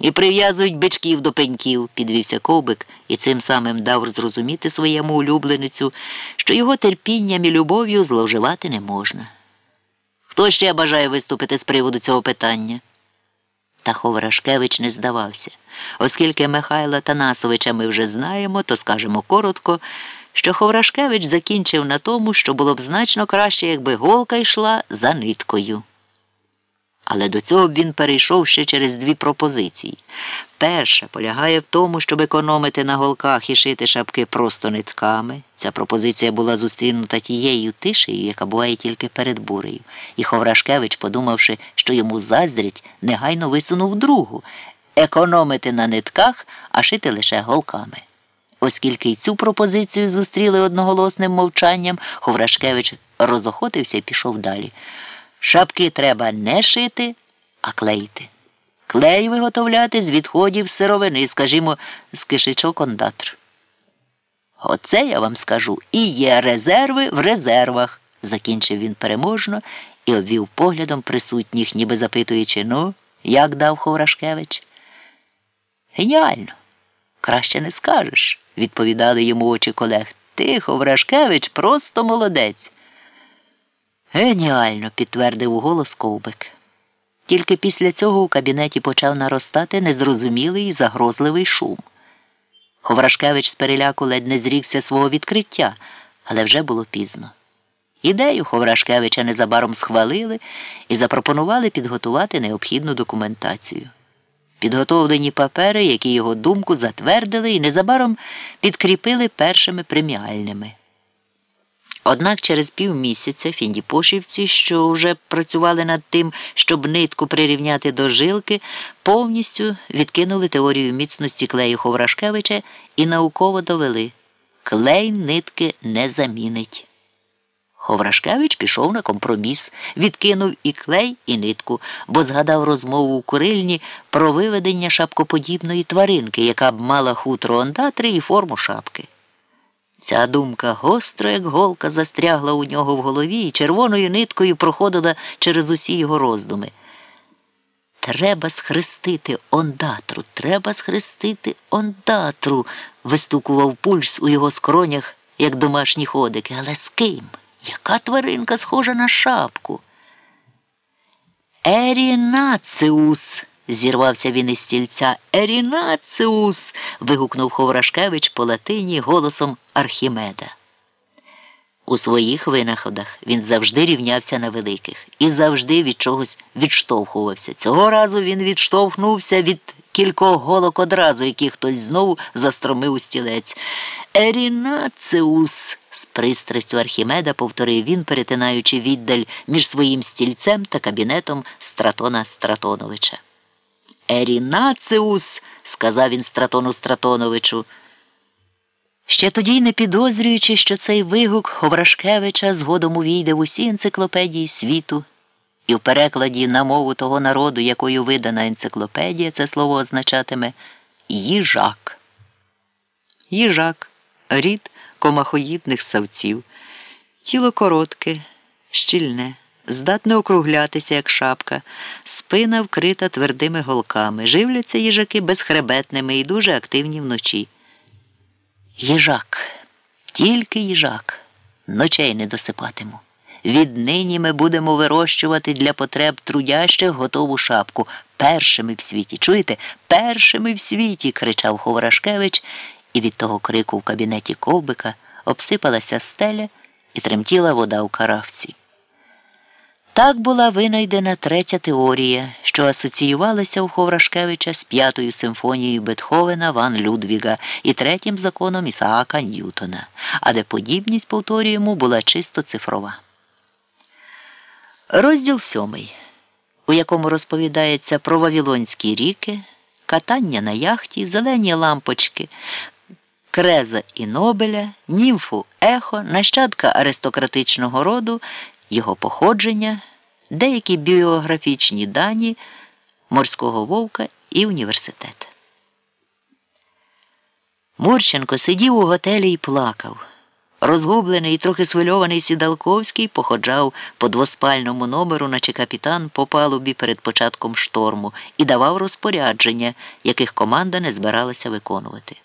І прив'язують бичків до пеньків, підвівся ковбик і цим самим дав зрозуміти своєму улюбленицю, що його терпінням і любов'ю зловживати не можна. Хто ще бажає виступити з приводу цього питання? Та Ховрашкевич не здавався. Оскільки Михайла Танасовича ми вже знаємо, то скажемо коротко, що Ховрашкевич закінчив на тому, що було б значно краще, якби голка йшла за ниткою. Але до цього він перейшов ще через дві пропозиції. Перша полягає в тому, щоб економити на голках і шити шапки просто нитками. Ця пропозиція була зустрінута тією тишею, яка буває тільки перед бурею. І Ховрашкевич, подумавши, що йому заздрять, негайно висунув другу економити на нитках, а шити лише голками. Оскільки й цю пропозицію зустріли одноголосним мовчанням, Ховрашкевич розохотився і пішов далі. Шапки треба не шити, а клеїти. Клей виготовляти з відходів сировини, скажімо, з кишечок ондатр. Оце я вам скажу і є резерви в резервах, закінчив він переможно і обвів поглядом присутніх, ніби запитуючи, ну, як дав Ховрашкевич. Геніально, краще не скажеш, відповідали йому очі колег. Ти, Ховрашкевич, просто молодець. Геніально, підтвердив голос ковбик. Тільки після цього у кабінеті почав наростати незрозумілий і загрозливий шум. Ховрашкевич з переляку ледь не зрікся свого відкриття, але вже було пізно. Ідею Ховрашкевича незабаром схвалили і запропонували підготувати необхідну документацію. Підготовлені папери, які його думку затвердили і незабаром підкріпили першими преміальними. Однак через півмісяця фіндіпошівці, що вже працювали над тим, щоб нитку прирівняти до жилки, повністю відкинули теорію міцності клею Ховрашкевича і науково довели клей нитки не замінить. Ховрашкевич пішов на компроміс, відкинув і клей, і нитку, бо згадав розмову у курильні про виведення шапкоподібної тваринки, яка б мала хутро ондатри і форму шапки. Ця думка гостро, як голка, застрягла у нього в голові і червоною ниткою проходила через усі його роздуми. Треба схрестити ондатру, треба схрестити ондатру, вистукував пульс у його скронях, як домашні ходики. Але з ким? Яка тваринка схожа на шапку? Ерінациус. Зірвався він із стільця. Ерінациус. вигукнув Ховрашкевич по латині голосом Архімеда. У своїх винаходах він завжди рівнявся на великих і завжди від чогось відштовхувався. Цього разу він відштовхнувся від кількох голок одразу, які хтось знову застромив у стілець. Ерінациус. З пристрастю Архімеда повторив він, перетинаючи віддаль між своїм стільцем та кабінетом Стратона Стратоновича. Ерінациус, сказав він Стратону Стратоновичу. Ще тоді, не підозрюючи, що цей вигук Ховрашкевича згодом увійде в усі енциклопедії світу, і в перекладі на мову того народу, якою видана енциклопедія, це слово означатиме їжак. Їжак, рід комахоїдних савців, тіло коротке, щільне здатне округлятися, як шапка, спина вкрита твердими голками. Живляться їжаки безхребетними і дуже активні вночі. Їжак, тільки їжак, ночей не досипатиму. Віднині ми будемо вирощувати для потреб трудящих готову шапку. Першими в світі. Чуєте? Першими в світі. кричав Ховрашкевич, і від того крику в кабінеті ковбика обсипалася стеля і тремтіла вода у каравці. Так була винайдена третя теорія, що асоціювалася у Ховрашкевича з п'ятою симфонією Бетховена Ван Людвіга і третім законом Ісаака Ньютона, а де подібність, повторюємо, була чисто цифрова. Розділ сьомий, у якому розповідається про Вавілонські ріки, катання на яхті, зелені лампочки, Креза і Нобеля, німфу Ехо, нащадка аристократичного роду його походження, деякі біографічні дані морського вовка і університет. Мурченко сидів у готелі і плакав. Розгублений і трохи свильований Сідалковський походжав по двоспальному номеру, наче капітан по палубі перед початком шторму, і давав розпорядження, яких команда не збиралася виконувати.